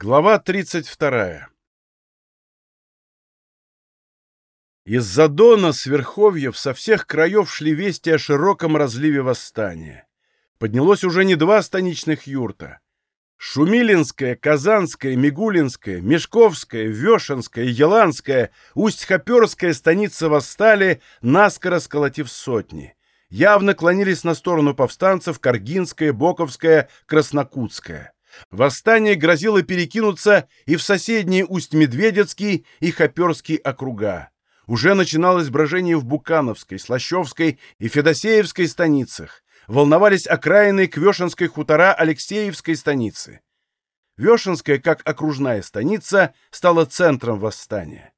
Глава 32. Из-за Дона с Верховьев со всех краев шли вести о широком разливе восстания. Поднялось уже не два станичных юрта. Шумилинская, Казанская, Мигулинская, Мешковская, Вешенская, Еланская, Усть-Хоперская станицы восстали, наскоро сколотив сотни. Явно клонились на сторону повстанцев Каргинская, Боковская, Краснокутская. Восстание грозило перекинуться и в соседние Усть-Медведецкий и Хоперский округа. Уже начиналось брожение в Букановской, Слащевской и Федосеевской станицах. Волновались окраины Квешенской хутора Алексеевской станицы. Вешенская, как окружная станица, стала центром восстания.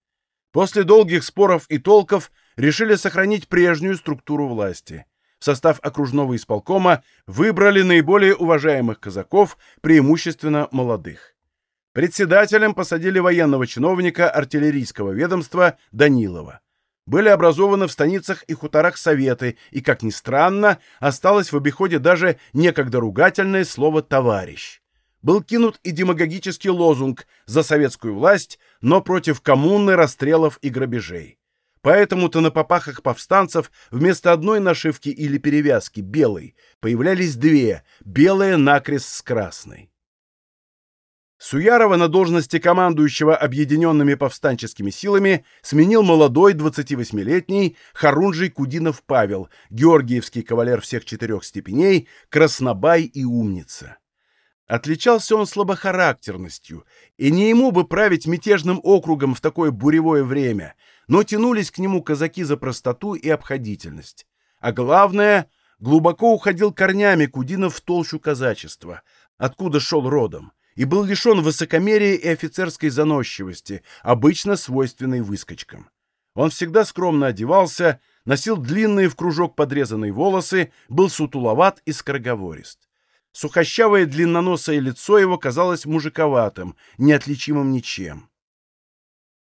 После долгих споров и толков решили сохранить прежнюю структуру власти в состав окружного исполкома выбрали наиболее уважаемых казаков, преимущественно молодых. Председателем посадили военного чиновника артиллерийского ведомства Данилова. Были образованы в станицах и хуторах советы, и, как ни странно, осталось в обиходе даже некогда ругательное слово «товарищ». Был кинут и демагогический лозунг «За советскую власть, но против коммуны, расстрелов и грабежей». Поэтому-то на попахах повстанцев вместо одной нашивки или перевязки белой появлялись две, белая накрест с красной. Суярова на должности командующего объединенными повстанческими силами сменил молодой 28-летний Харунжий Кудинов Павел, георгиевский кавалер всех четырех степеней, краснобай и умница. Отличался он слабохарактерностью, и не ему бы править мятежным округом в такое буревое время, но тянулись к нему казаки за простоту и обходительность. А главное, глубоко уходил корнями Кудинов в толщу казачества, откуда шел родом, и был лишен высокомерия и офицерской заносчивости, обычно свойственной выскочкам. Он всегда скромно одевался, носил длинные в кружок подрезанные волосы, был сутуловат и скороговорист. Сухощавое длинноносое лицо его казалось мужиковатым, неотличимым ничем.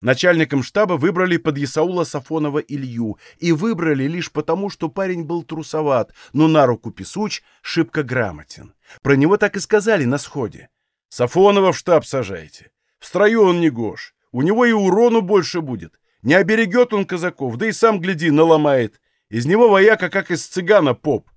Начальником штаба выбрали под Исаула Сафонова Илью, и выбрали лишь потому, что парень был трусоват, но на руку песуч, шибко грамотен. Про него так и сказали на сходе. «Сафонова в штаб сажайте. В строю он не гош. У него и урону больше будет. Не оберегет он казаков, да и сам, гляди, наломает. Из него вояка, как из цыгана, поп.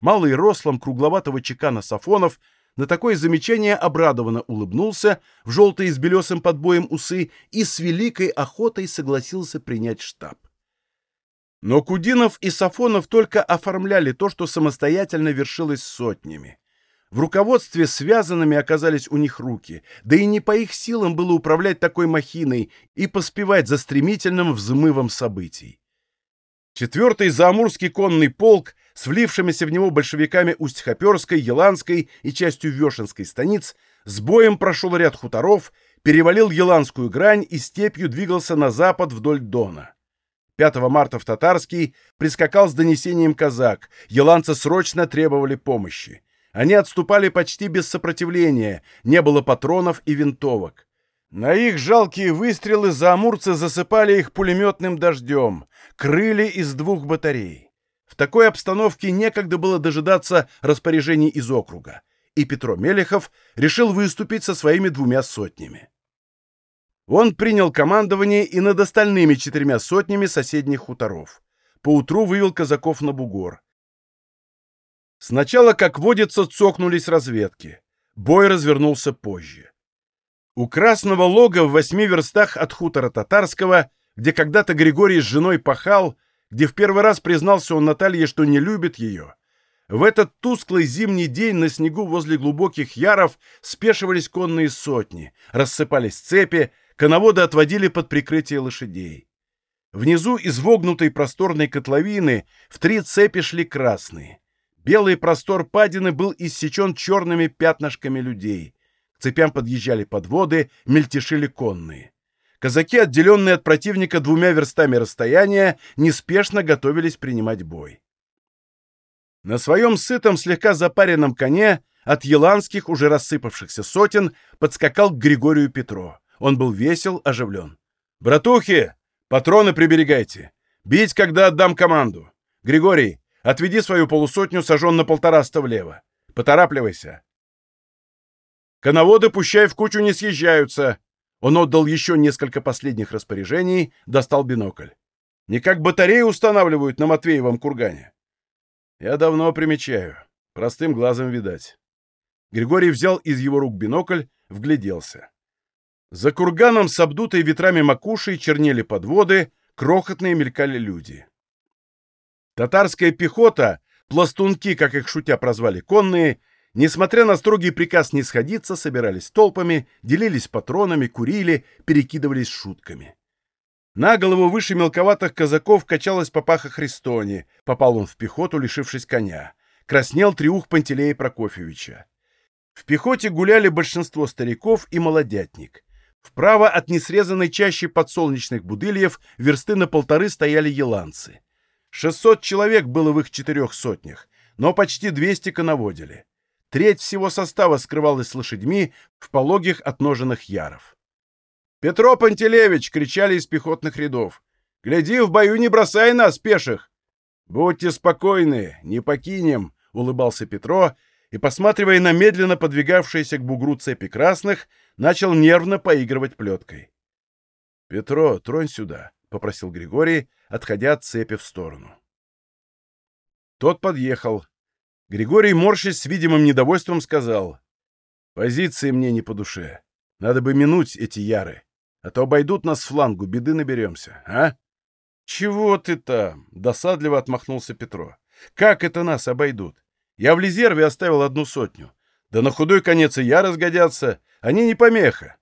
Малый рослом кругловатого чекана Сафонов на такое замечание обрадованно улыбнулся в желтые с белесым подбоем усы и с великой охотой согласился принять штаб. Но Кудинов и Сафонов только оформляли то, что самостоятельно вершилось сотнями. В руководстве связанными оказались у них руки, да и не по их силам было управлять такой махиной и поспевать за стремительным взмывом событий. Четвертый Заамурский конный полк с влившимися в него большевиками Усть-Хоперской, Еланской и частью Вешенской станиц, с боем прошел ряд хуторов, перевалил Еланскую грань и степью двигался на запад вдоль Дона. 5 марта в Татарский прискакал с донесением казак, еланцы срочно требовали помощи. Они отступали почти без сопротивления, не было патронов и винтовок. На их жалкие выстрелы заамурцы засыпали их пулеметным дождем, крыли из двух батарей. Такой обстановке некогда было дожидаться распоряжений из округа, и Петро Мелехов решил выступить со своими двумя сотнями. Он принял командование и над остальными четырьмя сотнями соседних хуторов. Поутру вывел казаков на бугор. Сначала, как водится, цокнулись разведки. Бой развернулся позже. У Красного Лога в восьми верстах от хутора Татарского, где когда-то Григорий с женой пахал, где в первый раз признался он Наталье, что не любит ее. В этот тусклый зимний день на снегу возле глубоких яров спешивались конные сотни, рассыпались цепи, коноводы отводили под прикрытие лошадей. Внизу из вогнутой просторной котловины в три цепи шли красные. Белый простор падины был иссечен черными пятнышками людей. К цепям подъезжали подводы, мельтешили конные. Казаки, отделенные от противника двумя верстами расстояния, неспешно готовились принимать бой. На своем сытом, слегка запаренном коне от еланских, уже рассыпавшихся сотен, подскакал к Григорию Петро. Он был весел, оживлен. «Братухи, патроны приберегайте. Бить, когда отдам команду. Григорий, отведи свою полусотню сожжен на полтораста влево. Поторапливайся. Коноводы, пущай в кучу, не съезжаются!» Он отдал еще несколько последних распоряжений, достал бинокль. «Не как батареи устанавливают на Матвеевом кургане». «Я давно примечаю. Простым глазом видать». Григорий взял из его рук бинокль, вгляделся. За курганом с обдутой ветрами макушей чернели подводы, крохотные мелькали люди. Татарская пехота, пластунки, как их шутя прозвали конные, несмотря на строгий приказ не сходиться, собирались толпами, делились патронами, курили, перекидывались шутками. На голову выше мелковатых казаков качалась папаха Христони, попал он в пехоту, лишившись коня. Краснел триух Пантелея Прокофьевича. В пехоте гуляли большинство стариков и молодятник. Вправо от несрезанной чащи подсолнечных будыльев версты на полторы стояли еланцы. Шестьсот человек было в их четырех сотнях, но почти двести коноводили. Треть всего состава скрывалась с лошадьми в пологих отноженных яров. «Петро Пантелеевич!» — кричали из пехотных рядов. «Гляди, в бою не бросай нас, пеших!» «Будьте спокойны, не покинем!» — улыбался Петро и, посматривая на медленно подвигавшиеся к бугру цепи красных, начал нервно поигрывать плеткой. — Петро, тронь сюда, — попросил Григорий, отходя от цепи в сторону. Тот подъехал. Григорий, морщись с видимым недовольством, сказал, — Позиции мне не по душе. Надо бы минуть эти яры, а то обойдут нас с флангу, беды наберемся, а? — Чего ты там? — досадливо отмахнулся Петро. — Как это нас обойдут? Я в резерве оставил одну сотню. Да на худой конец и я разгодятся. Они не помеха.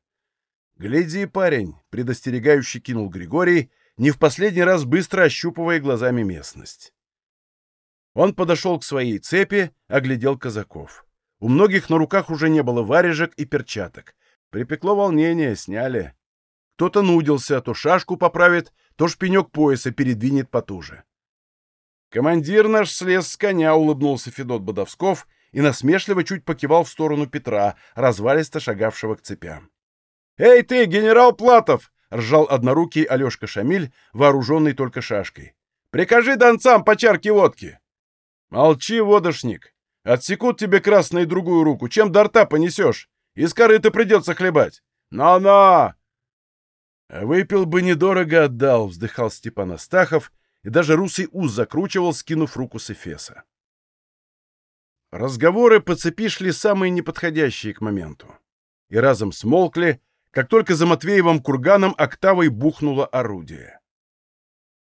Гляди, парень, предостерегающе кинул Григорий, не в последний раз быстро ощупывая глазами местность. Он подошел к своей цепи, оглядел казаков. У многих на руках уже не было варежек и перчаток. Припекло волнение, сняли. Кто-то нудился, то шашку поправит, то шпинек пояса передвинет потуже. «Командир наш слез с коня», — улыбнулся Федот Бодовсков и насмешливо чуть покивал в сторону Петра, развалисто шагавшего к цепям. «Эй ты, генерал Платов!» — ржал однорукий Алешка Шамиль, вооруженный только шашкой. «Прикажи донцам по чарке водки!» «Молчи, водошник! Отсекут тебе красную другую руку, чем до рта понесешь. Из корыта придется хлебать. Но-но!» «Выпил бы недорого отдал», — вздыхал Степан Астахов, — и даже русый уз закручивал, скинув руку с Эфеса. Разговоры по цепи шли самые неподходящие к моменту. И разом смолкли, как только за Матвеевым курганом октавой бухнуло орудие.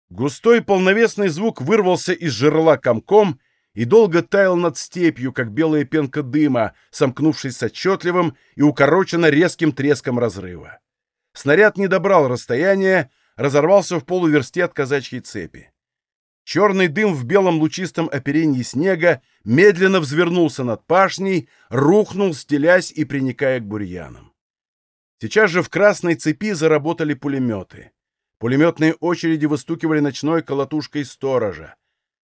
Густой полновесный звук вырвался из жерла комком и долго таял над степью, как белая пенка дыма, сомкнувшись с отчетливым и укороченно резким треском разрыва. Снаряд не добрал расстояния, разорвался в полуверсте от казачьей цепи. Черный дым в белом лучистом оперении снега медленно взвернулся над пашней, рухнул, стелясь и приникая к бурьянам. Сейчас же в красной цепи заработали пулеметы. Пулеметные очереди выстукивали ночной колотушкой сторожа.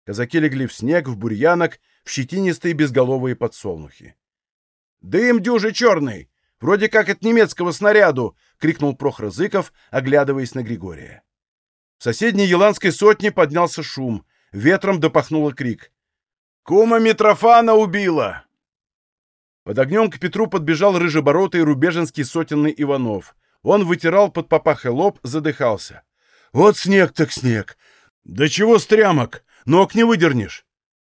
Казаки легли в снег, в бурьянок, в щетинистые безголовые подсолнухи. «Дым дюжи черный! Вроде как от немецкого снаряду!» — крикнул Прохор Зыков, оглядываясь на Григория. В соседней еланской сотне поднялся шум. Ветром допахнуло крик. «Кума Митрофана убила!» Под огнем к Петру подбежал рыжеборотый рубеженский сотенный Иванов. Он вытирал под папахой лоб, задыхался. «Вот снег так снег! Да чего стрямок? Ног не выдернешь!»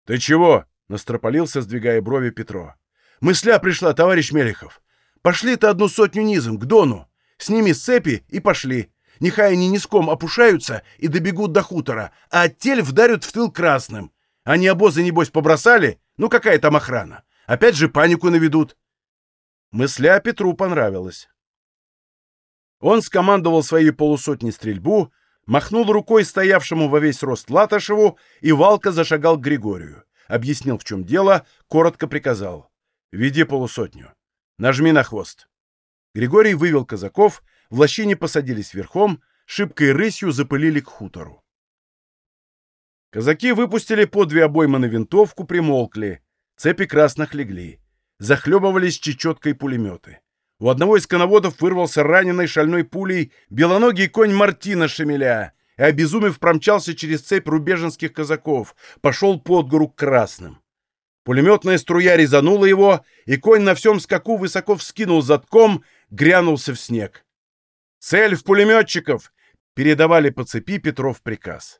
«Ты чего?» — настропалился, сдвигая брови Петро. «Мысля пришла, товарищ Мелехов. Пошли-то одну сотню низом, к Дону. Сними с цепи и пошли. Нехай они низком опушаются и добегут до хутора, а оттель вдарят в тыл красным. Они обозы, небось, побросали? Ну какая там охрана? Опять же панику наведут. Мысля Петру понравилась. Он скомандовал своей полусотни стрельбу, махнул рукой стоявшему во весь рост Латышеву, и Валка зашагал к Григорию. Объяснил, в чем дело, коротко приказал. «Веди полусотню. Нажми на хвост». Григорий вывел казаков, в лощине посадились верхом, шибкой рысью запылили к хутору. Казаки выпустили по две обоймы на винтовку, примолкли. Цепи красных легли. Захлебывались чечеткой пулеметы. У одного из коноводов вырвался раненый шальной пулей белоногий конь Мартина Шемеля и, обезумев, промчался через цепь рубеженских казаков, пошел под гору к красным. Пулеметная струя резанула его, и конь на всем скаку высоко вскинул задком, грянулся в снег. «Цель в пулеметчиков!» — передавали по цепи Петров приказ.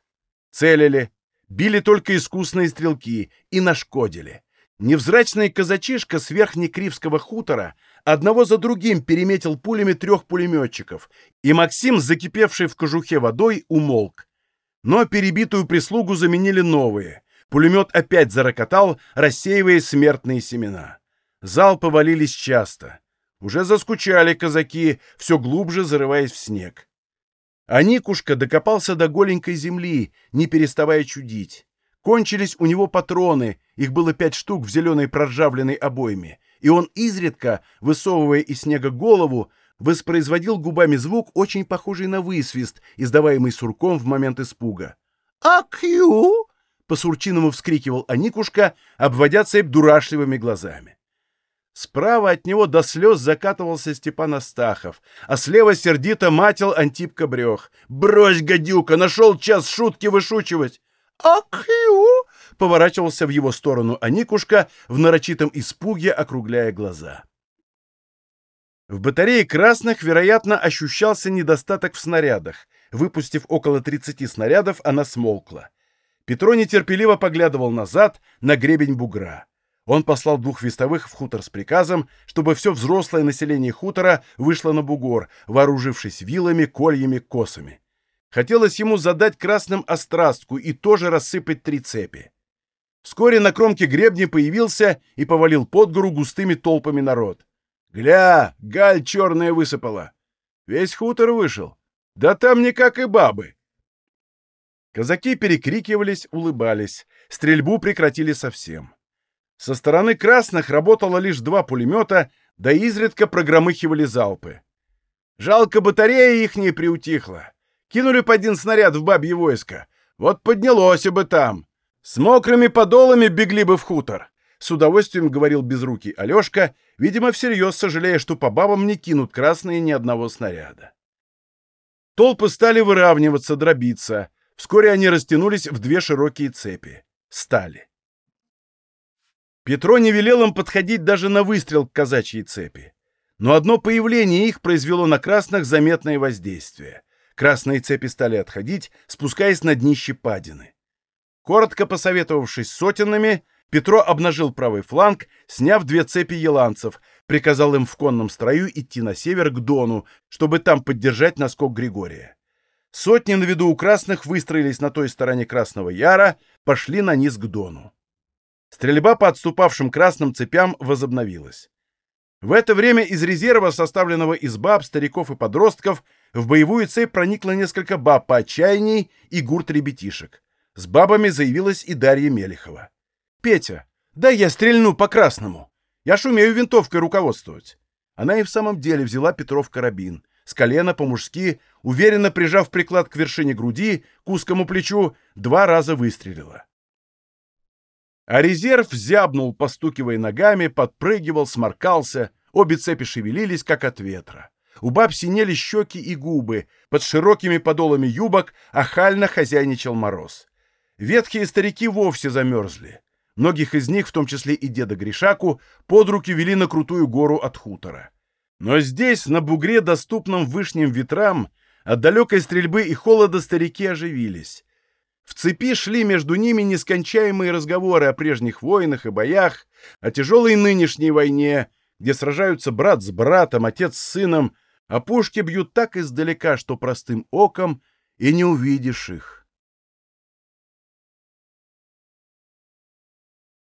Целили, били только искусные стрелки и нашкодили. Невзрачный казачишка с верхнекривского хутора одного за другим переметил пулями трех пулеметчиков, и Максим, закипевший в кожухе водой, умолк. Но перебитую прислугу заменили новые. Пулемет опять зарокотал, рассеивая смертные семена. Залпы валились часто. Уже заскучали казаки, все глубже зарываясь в снег. А Никушка докопался до голенькой земли, не переставая чудить. Кончились у него патроны, их было пять штук в зеленой проржавленной обойме, и он изредка, высовывая из снега голову, воспроизводил губами звук, очень похожий на высвист, издаваемый сурком в момент испуга. «Акью!» — по-сурчиному вскрикивал Аникушка, обводя цепь дурашливыми глазами. Справа от него до слез закатывался Степан Астахов, а слева сердито матил Антип Кобрех. «Брось, гадюка, нашел час шутки вышучивать!» «Акью!» — поворачивался в его сторону Аникушка в нарочитом испуге, округляя глаза. В батарее красных, вероятно, ощущался недостаток в снарядах. Выпустив около 30 снарядов, она смолкла. Петро нетерпеливо поглядывал назад на гребень бугра. Он послал двух вестовых в хутор с приказом, чтобы все взрослое население хутора вышло на бугор, вооружившись вилами, кольями, косами. Хотелось ему задать красным острастку и тоже рассыпать три цепи. Вскоре на кромке гребня появился и повалил под гору густыми толпами народ. «Гля, галь черная высыпала! Весь хутор вышел! Да там никак и бабы!» Казаки перекрикивались, улыбались. Стрельбу прекратили совсем. Со стороны красных работало лишь два пулемета, да изредка прогромыхивали залпы. Жалко, батарея их не приутихла. Кинули по один снаряд в бабье войско. Вот поднялось бы там. С мокрыми подолами бегли бы в хутор. С удовольствием говорил безрукий Алешка, видимо, всерьез сожалея, что по бабам не кинут красные ни одного снаряда. Толпы стали выравниваться, дробиться. Вскоре они растянулись в две широкие цепи. Стали. Петро не велел им подходить даже на выстрел к казачьей цепи. Но одно появление их произвело на красных заметное воздействие. Красные цепи стали отходить, спускаясь на днище падины. Коротко посоветовавшись с сотенными, Петро обнажил правый фланг, сняв две цепи еланцев, приказал им в конном строю идти на север к Дону, чтобы там поддержать наскок Григория. Сотни на виду у красных выстроились на той стороне Красного Яра, пошли на низ к Дону. Стрельба по отступавшим красным цепям возобновилась. В это время из резерва, составленного из баб, стариков и подростков, в боевую цепь проникло несколько баб поотчаянней и гурт ребятишек. С бабами заявилась и Дарья Мелехова. «Петя, дай я стрельну по красному. Я ж умею винтовкой руководствовать». Она и в самом деле взяла Петров карабин. С колена по-мужски, уверенно прижав приклад к вершине груди, к узкому плечу, два раза выстрелила. А резерв зябнул, постукивая ногами, подпрыгивал, сморкался, обе цепи шевелились, как от ветра. У баб синели щеки и губы, под широкими подолами юбок охально хозяйничал мороз. Ветхие старики вовсе замерзли. Многих из них, в том числе и деда Гришаку, под руки вели на крутую гору от хутора. Но здесь, на бугре, доступном вышним ветрам, от далекой стрельбы и холода старики оживились. В цепи шли между ними нескончаемые разговоры о прежних войнах и боях, о тяжелой нынешней войне, где сражаются брат с братом, отец с сыном, а пушки бьют так издалека, что простым оком и не увидишь их.